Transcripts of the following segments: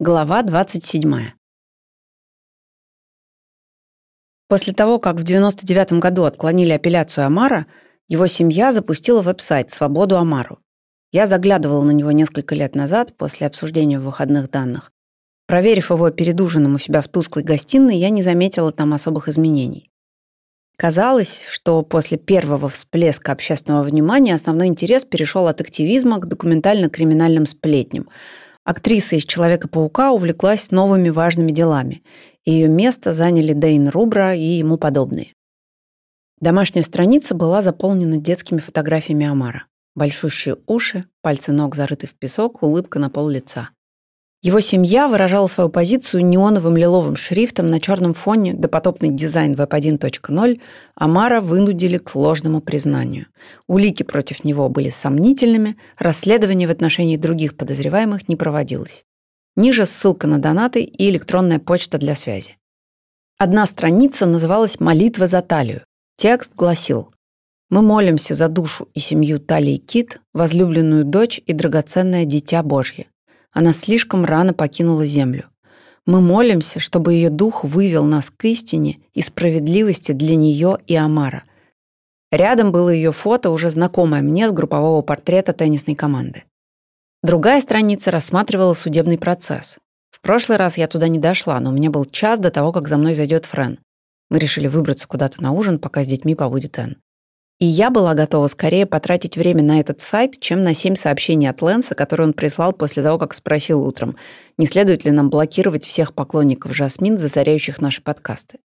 Глава 27. После того, как в 99 году отклонили апелляцию Амара, его семья запустила веб-сайт «Свободу Амару». Я заглядывала на него несколько лет назад, после обсуждения выходных данных. Проверив его перед ужином у себя в тусклой гостиной, я не заметила там особых изменений. Казалось, что после первого всплеска общественного внимания основной интерес перешел от активизма к документально-криминальным сплетням – Актриса из «Человека-паука» увлеклась новыми важными делами. Ее место заняли Дейн Рубра и ему подобные. Домашняя страница была заполнена детскими фотографиями Амара. Большущие уши, пальцы ног зарыты в песок, улыбка на пол лица. Его семья выражала свою позицию неоновым лиловым шрифтом на черном фоне допотопный дизайн Web 1.0 Амара вынудили к ложному признанию. Улики против него были сомнительными, расследование в отношении других подозреваемых не проводилось. Ниже ссылка на донаты и электронная почта для связи. Одна страница называлась «Молитва за талию». Текст гласил «Мы молимся за душу и семью Талии Кит, возлюбленную дочь и драгоценное дитя Божье. Она слишком рано покинула землю. Мы молимся, чтобы ее дух вывел нас к истине и справедливости для нее и Амара. Рядом было ее фото, уже знакомое мне с группового портрета теннисной команды. Другая страница рассматривала судебный процесс. В прошлый раз я туда не дошла, но у меня был час до того, как за мной зайдет Френ. Мы решили выбраться куда-то на ужин, пока с детьми побудет Энн. И я была готова скорее потратить время на этот сайт, чем на семь сообщений от Лэнса, которые он прислал после того, как спросил утром, не следует ли нам блокировать всех поклонников Жасмин, засоряющих наши подкасты.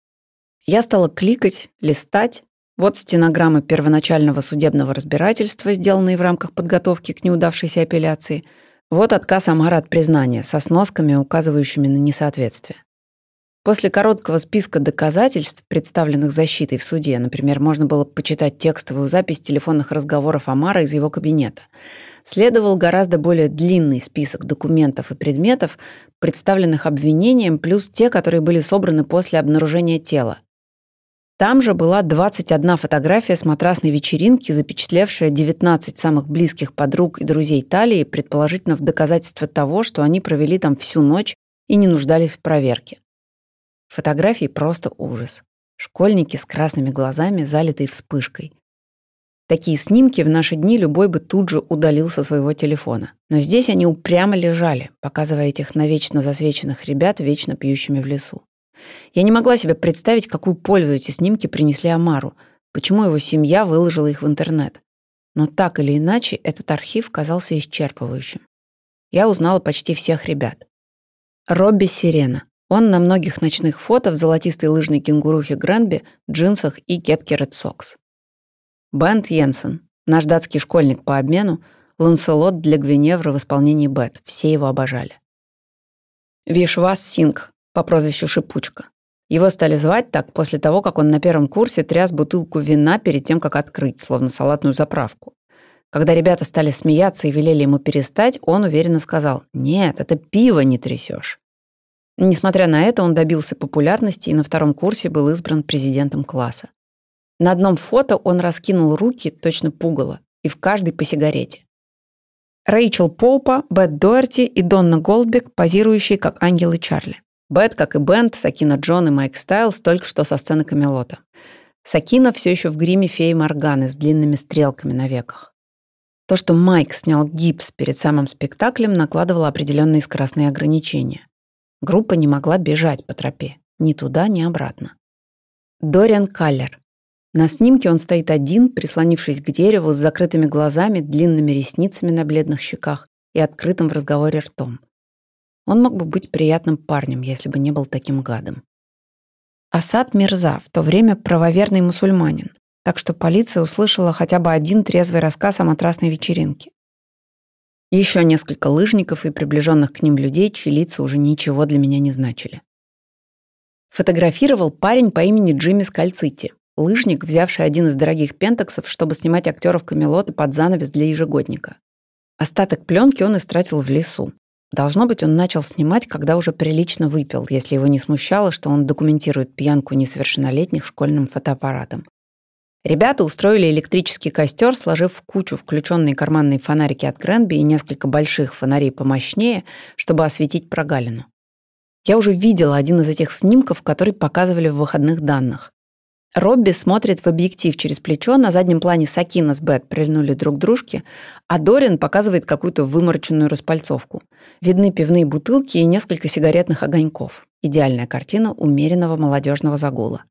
Я стала кликать, листать. Вот стенограммы первоначального судебного разбирательства, сделанные в рамках подготовки к неудавшейся апелляции. Вот отказ Амара от признания со сносками, указывающими на несоответствие. После короткого списка доказательств, представленных защитой в суде, например, можно было почитать текстовую запись телефонных разговоров Амара из его кабинета, следовал гораздо более длинный список документов и предметов, представленных обвинением, плюс те, которые были собраны после обнаружения тела. Там же была 21 фотография с матрасной вечеринки, запечатлевшая 19 самых близких подруг и друзей Талии, предположительно в доказательство того, что они провели там всю ночь и не нуждались в проверке. Фотографии просто ужас. Школьники с красными глазами, залитые вспышкой. Такие снимки в наши дни любой бы тут же удалил со своего телефона. Но здесь они упрямо лежали, показывая этих навечно засвеченных ребят, вечно пьющими в лесу. Я не могла себе представить, какую пользу эти снимки принесли Амару, почему его семья выложила их в интернет. Но так или иначе, этот архив казался исчерпывающим. Я узнала почти всех ребят. Робби Сирена, он на многих ночных фото в золотистой лыжной кенгурухе Гренби, джинсах и кепке Red Sox. Бент Йенсен, наш датский школьник по обмену, Ланселот для Гвиневра в исполнении Бет. Все его обожали. Вишвас Синг по прозвищу Шипучка. Его стали звать так после того, как он на первом курсе тряс бутылку вина перед тем, как открыть, словно салатную заправку. Когда ребята стали смеяться и велели ему перестать, он уверенно сказал «Нет, это пиво не трясешь». Несмотря на это, он добился популярности и на втором курсе был избран президентом класса. На одном фото он раскинул руки, точно пугало, и в каждой по сигарете. Рэйчел Поупа, Бет Доерти и Донна Голдбек, позирующие как ангелы Чарли. Бет, как и Бент, Сакина Джон и Майк Стайлз только что со сцены Камелота. Сакина все еще в гриме феи Морганы с длинными стрелками на веках. То, что Майк снял гипс перед самым спектаклем, накладывало определенные скоростные ограничения. Группа не могла бежать по тропе. Ни туда, ни обратно. Дориан Каллер. На снимке он стоит один, прислонившись к дереву с закрытыми глазами, длинными ресницами на бледных щеках и открытым в разговоре ртом. Он мог бы быть приятным парнем, если бы не был таким гадом. Асад Мирза, в то время правоверный мусульманин, так что полиция услышала хотя бы один трезвый рассказ о матрасной вечеринке. Еще несколько лыжников и приближенных к ним людей, чьи лица уже ничего для меня не значили. Фотографировал парень по имени Джимми Скальцити, лыжник, взявший один из дорогих пентаксов, чтобы снимать актеров Камелота под занавес для ежегодника. Остаток пленки он истратил в лесу. Должно быть, он начал снимать, когда уже прилично выпил, если его не смущало, что он документирует пьянку несовершеннолетних школьным фотоаппаратом. Ребята устроили электрический костер, сложив в кучу включенные карманные фонарики от Гренби и несколько больших фонарей помощнее, чтобы осветить прогалину. Я уже видела один из этих снимков, который показывали в выходных данных. Робби смотрит в объектив через плечо, на заднем плане Сакина с Бет прильнули друг к дружке, а Дорин показывает какую-то вымороченную распальцовку. Видны пивные бутылки и несколько сигаретных огоньков. Идеальная картина умеренного молодежного загула.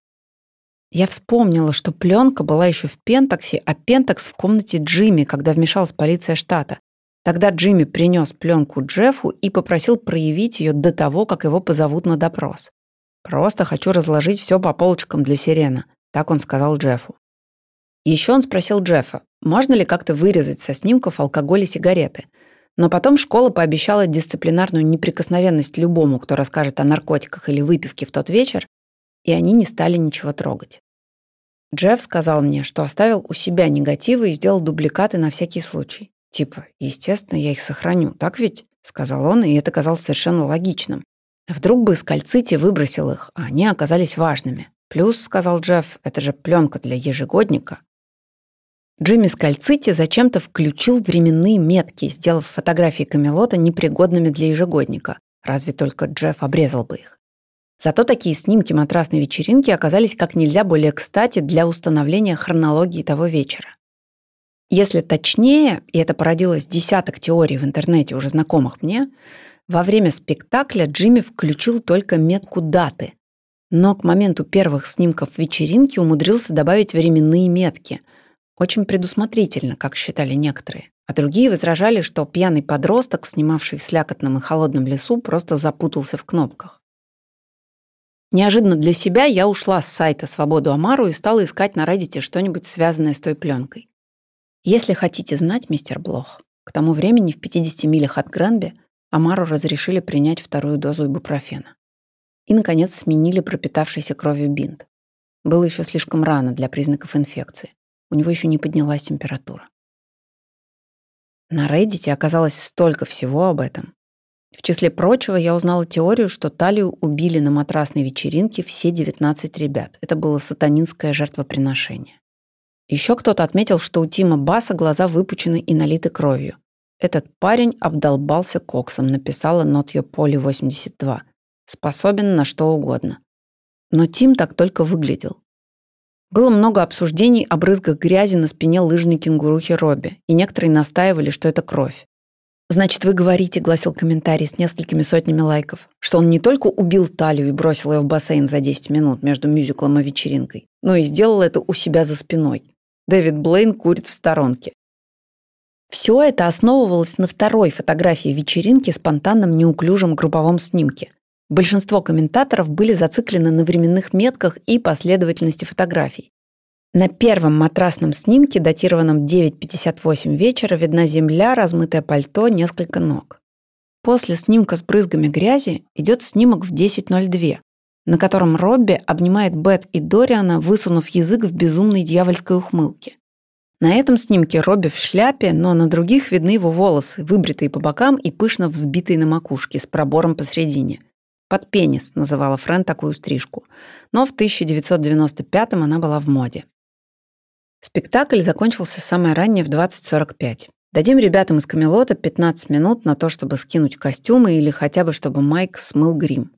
Я вспомнила, что пленка была еще в Пентаксе, а Пентакс в комнате Джимми, когда вмешалась полиция штата. Тогда Джимми принес пленку Джеффу и попросил проявить ее до того, как его позовут на допрос. «Просто хочу разложить все по полочкам для Сирена», — так он сказал Джеффу. Еще он спросил Джеффа, можно ли как-то вырезать со снимков алкоголь и сигареты. Но потом школа пообещала дисциплинарную неприкосновенность любому, кто расскажет о наркотиках или выпивке в тот вечер, и они не стали ничего трогать. Джефф сказал мне, что оставил у себя негативы и сделал дубликаты на всякий случай. Типа, естественно, я их сохраню, так ведь? Сказал он, и это казалось совершенно логичным. Вдруг бы Скальцити выбросил их, а они оказались важными. Плюс, сказал Джефф, это же пленка для ежегодника. Джимми Скальцити зачем-то включил временные метки, сделав фотографии Камелота непригодными для ежегодника. Разве только Джефф обрезал бы их. Зато такие снимки матрасной вечеринки оказались как нельзя более кстати для установления хронологии того вечера. Если точнее, и это породилось десяток теорий в интернете, уже знакомых мне, во время спектакля Джимми включил только метку даты, но к моменту первых снимков вечеринки умудрился добавить временные метки. Очень предусмотрительно, как считали некоторые. А другие возражали, что пьяный подросток, снимавший в слякотном и холодном лесу, просто запутался в кнопках. Неожиданно для себя я ушла с сайта «Свободу Амару» и стала искать на Reddit что-нибудь связанное с той пленкой. Если хотите знать, мистер Блох, к тому времени в 50 милях от Гренби Амару разрешили принять вторую дозу ибупрофена. И, наконец, сменили пропитавшийся кровью бинт. Было еще слишком рано для признаков инфекции. У него еще не поднялась температура. На Reddit оказалось столько всего об этом, в числе прочего, я узнала теорию, что Талию убили на матрасной вечеринке все 19 ребят. Это было сатанинское жертвоприношение. Еще кто-то отметил, что у Тима Баса глаза выпучены и налиты кровью. Этот парень обдолбался коксом, написала Нотье Поли 82. Способен на что угодно. Но Тим так только выглядел. Было много обсуждений о брызгах грязи на спине лыжной кенгурухи Робби, и некоторые настаивали, что это кровь. «Значит, вы говорите», — гласил комментарий с несколькими сотнями лайков, что он не только убил Талию и бросил ее в бассейн за 10 минут между мюзиклом и вечеринкой, но и сделал это у себя за спиной. Дэвид Блейн курит в сторонке. Все это основывалось на второй фотографии вечеринки спонтанном неуклюжем групповом снимке. Большинство комментаторов были зациклены на временных метках и последовательности фотографий. На первом матрасном снимке, датированном 9.58 вечера, видна земля, размытое пальто, несколько ног. После снимка с брызгами грязи идет снимок в 10.02, на котором Робби обнимает Бет и Дориана, высунув язык в безумной дьявольской ухмылке. На этом снимке Робби в шляпе, но на других видны его волосы, выбритые по бокам и пышно взбитые на макушке, с пробором посередине. «Под пенис» называла Френ такую стрижку. Но в 1995-м она была в моде. Спектакль закончился самое раннее в 20.45. Дадим ребятам из Камелота 15 минут на то, чтобы скинуть костюмы или хотя бы, чтобы Майк смыл грим.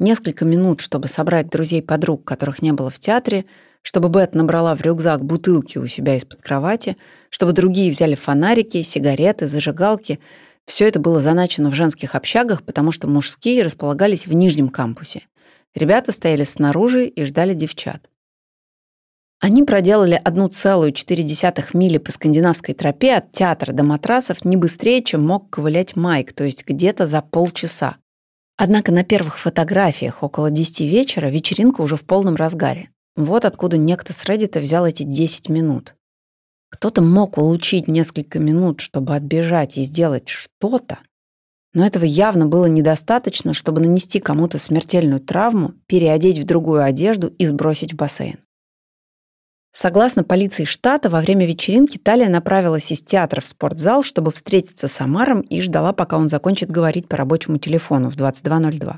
Несколько минут, чтобы собрать друзей-подруг, которых не было в театре, чтобы Бет набрала в рюкзак бутылки у себя из-под кровати, чтобы другие взяли фонарики, сигареты, зажигалки. Все это было заначено в женских общагах, потому что мужские располагались в нижнем кампусе. Ребята стояли снаружи и ждали девчат. Они проделали 1,4 мили по скандинавской тропе от театра до матрасов не быстрее, чем мог ковылять Майк, то есть где-то за полчаса. Однако на первых фотографиях около 10 вечера вечеринка уже в полном разгаре. Вот откуда некто с Reddit взял эти 10 минут. Кто-то мог улучшить несколько минут, чтобы отбежать и сделать что-то, но этого явно было недостаточно, чтобы нанести кому-то смертельную травму, переодеть в другую одежду и сбросить в бассейн. Согласно полиции штата, во время вечеринки Талия направилась из театра в спортзал, чтобы встретиться с Амаром и ждала, пока он закончит говорить по рабочему телефону в 22.02.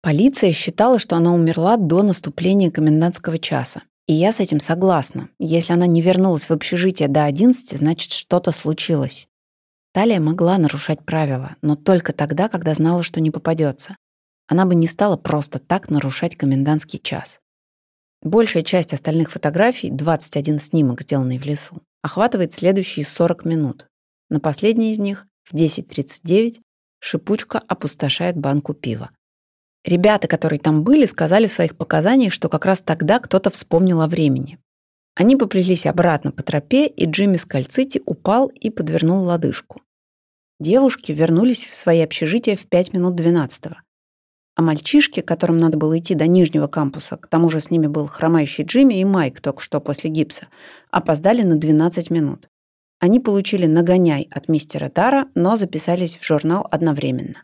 Полиция считала, что она умерла до наступления комендантского часа. И я с этим согласна. Если она не вернулась в общежитие до 11, значит, что-то случилось. Талия могла нарушать правила, но только тогда, когда знала, что не попадется. Она бы не стала просто так нарушать комендантский час. Большая часть остальных фотографий, 21 снимок, сделанный в лесу, охватывает следующие 40 минут. На последней из них, в 10.39, шипучка опустошает банку пива. Ребята, которые там были, сказали в своих показаниях, что как раз тогда кто-то вспомнил о времени. Они поплелись обратно по тропе, и Джимми Скальцити упал и подвернул лодыжку. Девушки вернулись в свои общежития в 5 минут 12 -го. А мальчишки, которым надо было идти до нижнего кампуса, к тому же с ними был хромающий Джимми и Майк только что после гипса, опоздали на 12 минут. Они получили нагоняй от мистера Дара, но записались в журнал одновременно.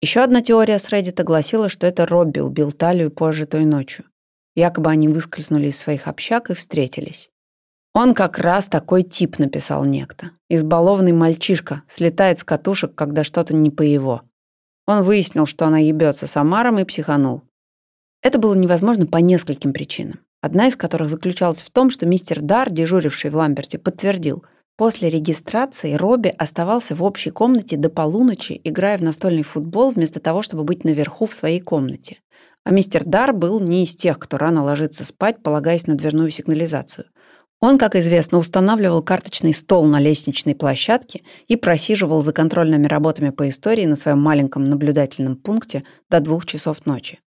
Еще одна теория с Reddit гласила, что это Робби убил Талию позже той ночью. Якобы они выскользнули из своих общак и встретились. «Он как раз такой тип», — написал некто. «Избалованный мальчишка, слетает с катушек, когда что-то не по его». Он выяснил, что она ебется с Амаром и психанул. Это было невозможно по нескольким причинам. Одна из которых заключалась в том, что мистер Дар, дежуривший в Ламберте, подтвердил — После регистрации Робби оставался в общей комнате до полуночи, играя в настольный футбол вместо того, чтобы быть наверху в своей комнате. А мистер Дар был не из тех, кто рано ложится спать, полагаясь на дверную сигнализацию. Он, как известно, устанавливал карточный стол на лестничной площадке и просиживал за контрольными работами по истории на своем маленьком наблюдательном пункте до двух часов ночи.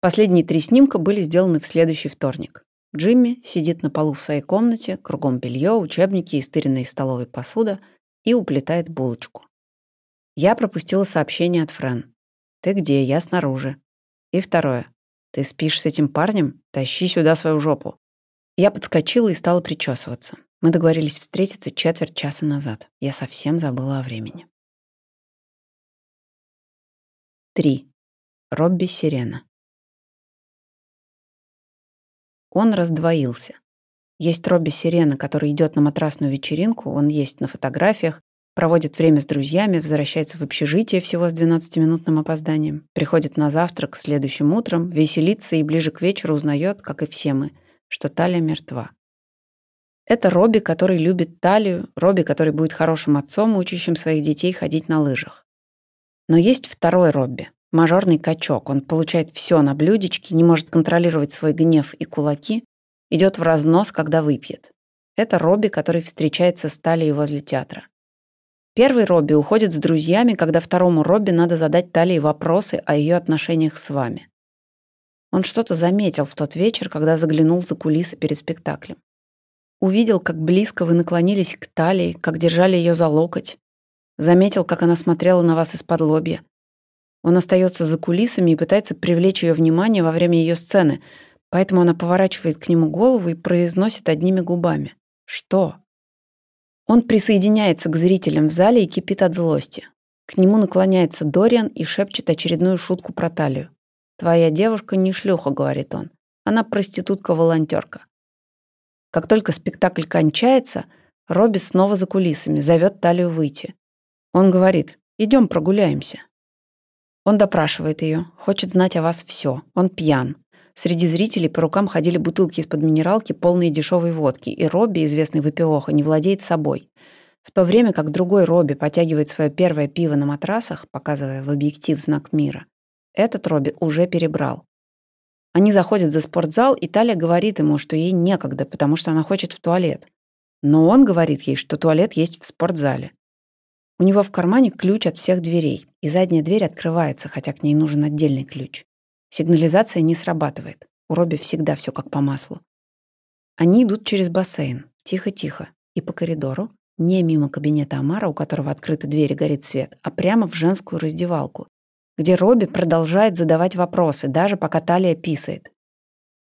Последние три снимка были сделаны в следующий вторник. Джимми сидит на полу в своей комнате, кругом белье, учебники и стыренная из столовой посуда, и уплетает булочку. Я пропустила сообщение от Френ. «Ты где? Я снаружи». И второе. «Ты спишь с этим парнем? Тащи сюда свою жопу». Я подскочила и стала причесываться. Мы договорились встретиться четверть часа назад. Я совсем забыла о времени. 3. Робби Сирена. Он раздвоился. Есть Робби Сирена, который идет на матрасную вечеринку, он есть на фотографиях, проводит время с друзьями, возвращается в общежитие всего с 12-минутным опозданием, приходит на завтрак следующим утром, веселится и ближе к вечеру узнает, как и все мы, что Талия мертва. Это Робби, который любит Талию, Робби, который будет хорошим отцом, учащим своих детей ходить на лыжах. Но есть второй Робби, Мажорный качок. Он получает все на блюдечке, не может контролировать свой гнев и кулаки, идет в разнос, когда выпьет. Это Робби, который встречается с Талией возле театра. Первый Робби уходит с друзьями, когда второму Робби надо задать Талии вопросы о ее отношениях с вами. Он что-то заметил в тот вечер, когда заглянул за кулисы перед спектаклем. Увидел, как близко вы наклонились к Талии, как держали ее за локоть. Заметил, как она смотрела на вас из-под лобья. Он остается за кулисами и пытается привлечь ее внимание во время ее сцены, поэтому она поворачивает к нему голову и произносит одними губами. «Что?» Он присоединяется к зрителям в зале и кипит от злости. К нему наклоняется Дориан и шепчет очередную шутку про талию. «Твоя девушка не шлюха», — говорит он. «Она проститутка-волонтерка». Как только спектакль кончается, Робби снова за кулисами, зовет Талию выйти. Он говорит, идем прогуляемся. Он допрашивает ее, хочет знать о вас все. Он пьян. Среди зрителей по рукам ходили бутылки из-под минералки, полные дешевой водки, и Робби, известный выпивоха, не владеет собой. В то время как другой Робби потягивает свое первое пиво на матрасах, показывая в объектив знак мира, этот Робби уже перебрал. Они заходят за спортзал, и Таля говорит ему, что ей некогда, потому что она хочет в туалет. Но он говорит ей, что туалет есть в спортзале. У него в кармане ключ от всех дверей, и задняя дверь открывается, хотя к ней нужен отдельный ключ. Сигнализация не срабатывает. У Робби всегда все как по маслу. Они идут через бассейн, тихо-тихо, и по коридору, не мимо кабинета Амара, у которого открыты двери горит свет, а прямо в женскую раздевалку, где Робби продолжает задавать вопросы, даже пока Талия писает.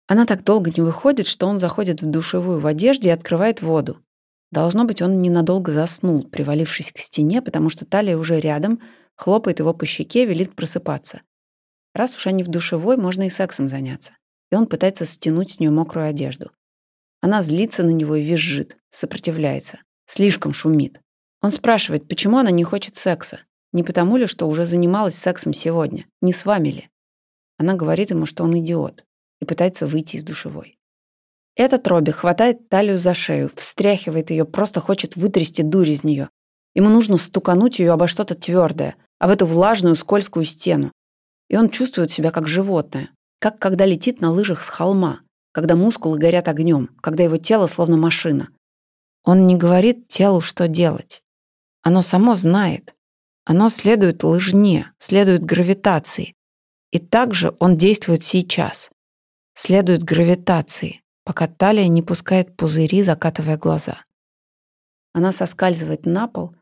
Она так долго не выходит, что он заходит в душевую в одежде и открывает воду. Должно быть, он ненадолго заснул, привалившись к стене, потому что талия уже рядом, хлопает его по щеке, велит просыпаться. Раз уж они в душевой, можно и сексом заняться. И он пытается стянуть с нее мокрую одежду. Она злится на него и визжит, сопротивляется. Слишком шумит. Он спрашивает, почему она не хочет секса. Не потому ли, что уже занималась сексом сегодня? Не с вами ли? Она говорит ему, что он идиот, и пытается выйти из душевой. Этот Робби хватает талию за шею, встряхивает ее, просто хочет вытрясти дурь из нее. Ему нужно стукануть ее обо что-то твердое, об эту влажную скользкую стену. И он чувствует себя как животное, как когда летит на лыжах с холма, когда мускулы горят огнем, когда его тело словно машина. Он не говорит телу, что делать. Оно само знает. Оно следует лыжне, следует гравитации. И также он действует сейчас. Следует гравитации, пока талия не пускает пузыри, закатывая глаза. Она соскальзывает на пол,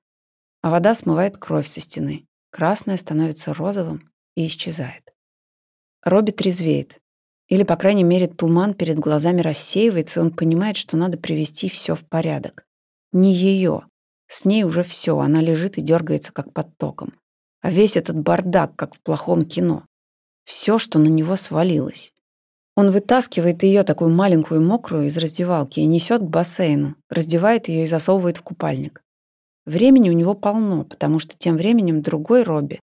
а вода смывает кровь со стены. Красное становится розовым и исчезает. Робби трезвеет. Или, по крайней мере, туман перед глазами рассеивается, и он понимает, что надо привести все в порядок. Не ее. С ней уже все, она лежит и дергается, как под током. А весь этот бардак, как в плохом кино. Все, что на него свалилось. Он вытаскивает ее, такую маленькую и мокрую, из раздевалки и несет к бассейну, раздевает ее и засовывает в купальник. Времени у него полно, потому что тем временем другой Робби,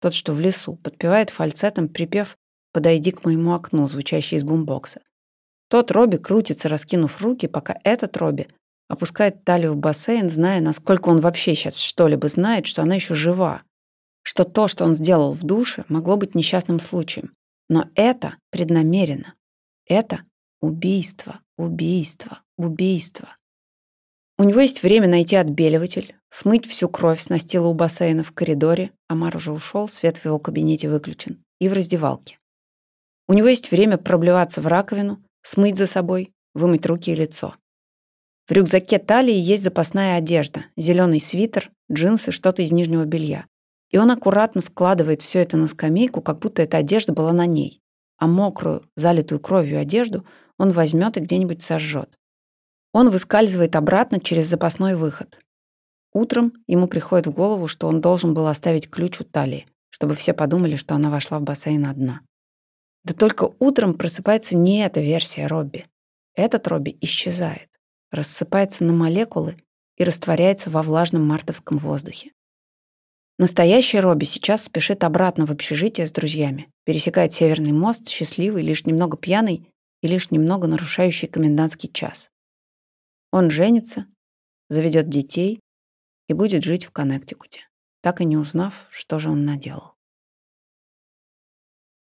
тот, что в лесу, подпевает фальцетом припев «Подойди к моему окну», звучащий из бумбокса. Тот Робби крутится, раскинув руки, пока этот Робби опускает талию в бассейн, зная, насколько он вообще сейчас что-либо знает, что она еще жива, что то, что он сделал в душе, могло быть несчастным случаем. Но это преднамеренно. Это убийство, убийство, убийство. У него есть время найти отбеливатель, смыть всю кровь с настила у бассейна в коридоре, Амар уже ушел, свет в его кабинете выключен, и в раздевалке. У него есть время проблеваться в раковину, смыть за собой, вымыть руки и лицо. В рюкзаке талии есть запасная одежда, зеленый свитер, джинсы, что-то из нижнего белья. И он аккуратно складывает все это на скамейку, как будто эта одежда была на ней. А мокрую, залитую кровью одежду он возьмет и где-нибудь сожжет. Он выскальзывает обратно через запасной выход. Утром ему приходит в голову, что он должен был оставить ключ у талии, чтобы все подумали, что она вошла в бассейн одна. Да только утром просыпается не эта версия Робби. Этот Робби исчезает, рассыпается на молекулы и растворяется во влажном мартовском воздухе. Настоящий Робби сейчас спешит обратно в общежитие с друзьями, пересекает Северный мост, счастливый, лишь немного пьяный и лишь немного нарушающий комендантский час. Он женится, заведет детей и будет жить в Коннектикуте, так и не узнав, что же он наделал.